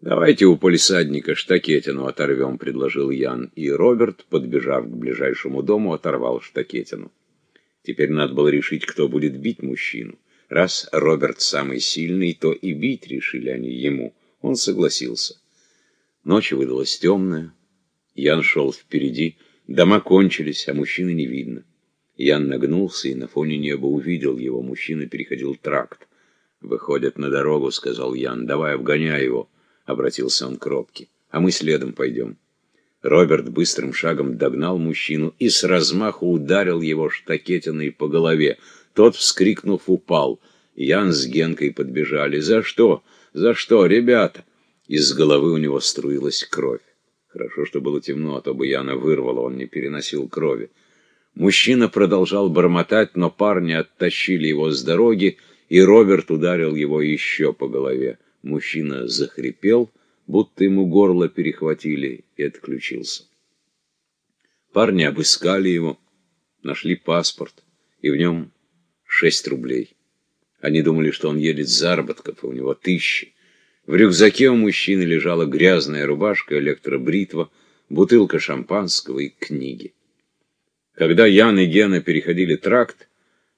«Давайте у полисадника штакетину оторвем», — предложил Ян, и Роберт, подбежав к ближайшему дому, оторвал штакетину. Теперь надо было решить, кто будет бить мужчину. Раз Роберт самый сильный, то и бить решили они ему. Он согласился. Ночь выдалась темная. Ян шел впереди. Дома кончились, а мужчины не видно. Ян нагнулся и на фоне неба увидел его. Мужчина переходил тракт. «Выходят на дорогу», — сказал Ян. «Давай, обгоняй его», — обратился он к Робке. «А мы следом пойдем». Роберт быстрым шагом догнал мужчину и с размаху ударил его штакетиной по голове. Тот, вскрикнув, упал. Ян с Генкой подбежали. «За что? За что, ребята?» Из головы у него струилась кровь. Хорошо, что было темно, а то бы Яна вырвало, он не переносил крови. Мужчина продолжал бормотать, но парни оттащили его с дороги, и Роберт ударил его еще по голове. Мужчина захрипел, будто ему горло перехватили, и отключился. Парни обыскали его, нашли паспорт, и в нем шесть рублей. Они думали, что он едет с заработков, и у него тысячи. В рюкзаке у мужчины лежала грязная рубашка, электробритва, бутылка шампанского и книги. Когда Ян и Гена переходили тракт,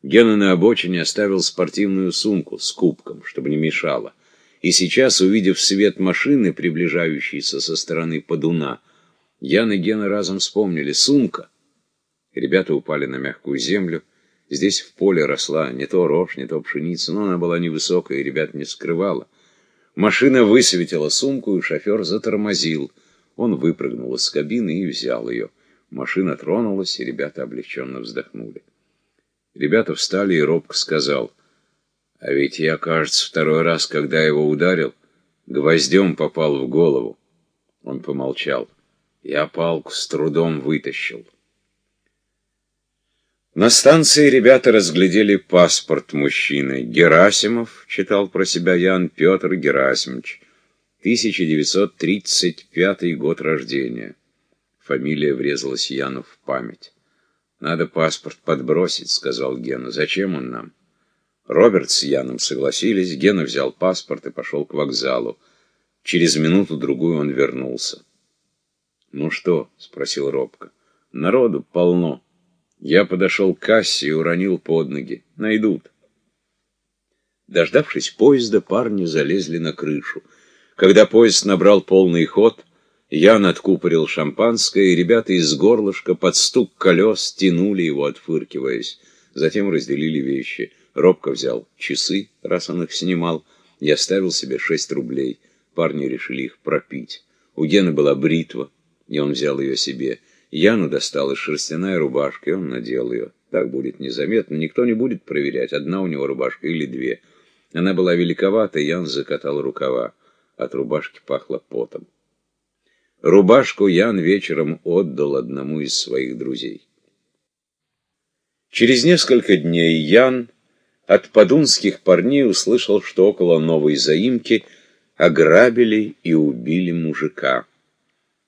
Гена на обочине оставил спортивную сумку с кубком, чтобы не мешало. И сейчас, увидев свет машины, приближающейся со стороны Подуна, Ян и Гена разом вспомнили «сумка». Ребята упали на мягкую землю. Здесь в поле росла не то рожь, не то пшеница, но она была невысокая, и ребят не скрывала. Машина высветила сумку, и шофер затормозил. Он выпрыгнул из кабины и взял ее. Машина тронулась, и ребята облегченно вздохнули. Ребята встали, и робко сказал, «А ведь я, кажется, второй раз, когда его ударил, гвоздем попал в голову». Он помолчал. Я палку с трудом вытащил. На станции ребята разглядели паспорт мужчины. Герасимов, читал про себя Ян Петр Герасимович, 1935 год рождения. Фамилия врезалась Яну в память. «Надо паспорт подбросить», — сказал Гена. «Зачем он нам?» Роберт с Яном согласились, Гена взял паспорт и пошел к вокзалу. Через минуту-другую он вернулся. «Ну что?» — спросил Робко. «Народу полно. Я подошел к кассе и уронил под ноги. Найдут». Дождавшись поезда, парни залезли на крышу. Когда поезд набрал полный ход, Ян откупорил шампанское, и ребята из горлышка под стук колес тянули его, отфыркиваясь. Затем разделили вещи. Робко взял часы, раз он их снимал, и оставил себе шесть рублей. Парни решили их пропить. У Гены была бритва, и он взял ее себе. Яну досталась шерстяная рубашка, и он надел ее. Так будет незаметно, никто не будет проверять, одна у него рубашка или две. Она была великовата, Ян закатал рукава. От рубашки пахло потом. Рубашку Ян вечером отдал одному из своих друзей. Через несколько дней Ян от подунских парней услышал, что около новой заимки ограбили и убили мужика.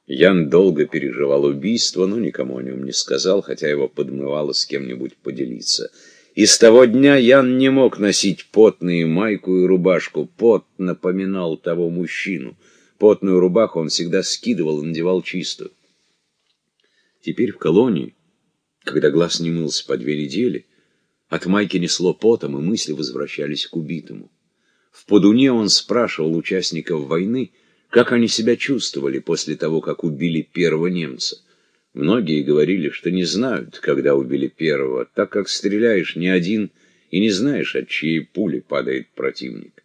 Ян долго переживал убийство, но никому о нем не сказал, хотя его подмывало с кем-нибудь поделиться. И с того дня Ян не мог носить потные майку и рубашку. Пот напоминал того мужчину — Потную рубаху он всегда скидывал и надевал чистую. Теперь в колонии, когда глаз не мылся по две недели, от майки несло потом, и мысли возвращались к убитому. В Подуне он спрашивал участников войны, как они себя чувствовали после того, как убили первого немца. Многие говорили, что не знают, когда убили первого, так как стреляешь не один и не знаешь, от чьей пули падает противник.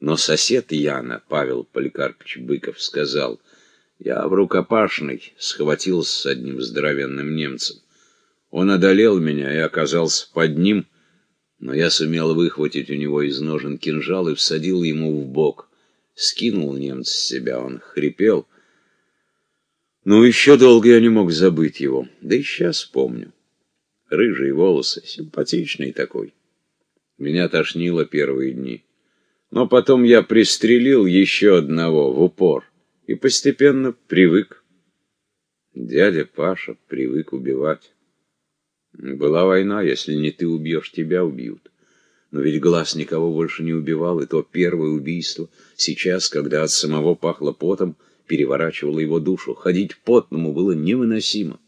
Но сосед Яна, Павел Поликарпович Быков, сказал, «Я в рукопашной схватился с одним здоровенным немцем. Он одолел меня и оказался под ним, но я сумел выхватить у него из ножен кинжал и всадил ему в бок. Скинул немца с себя, он хрипел. Но еще долго я не мог забыть его, да и сейчас помню. Рыжие волосы, симпатичный такой. Меня тошнило первые дни. Но потом я пристрелил еще одного в упор и постепенно привык. Дядя Паша привык убивать. Была война, если не ты убьешь, тебя убьют. Но ведь глаз никого больше не убивал, и то первое убийство, сейчас, когда от самого пахло потом, переворачивало его душу. Ходить потному было невыносимо.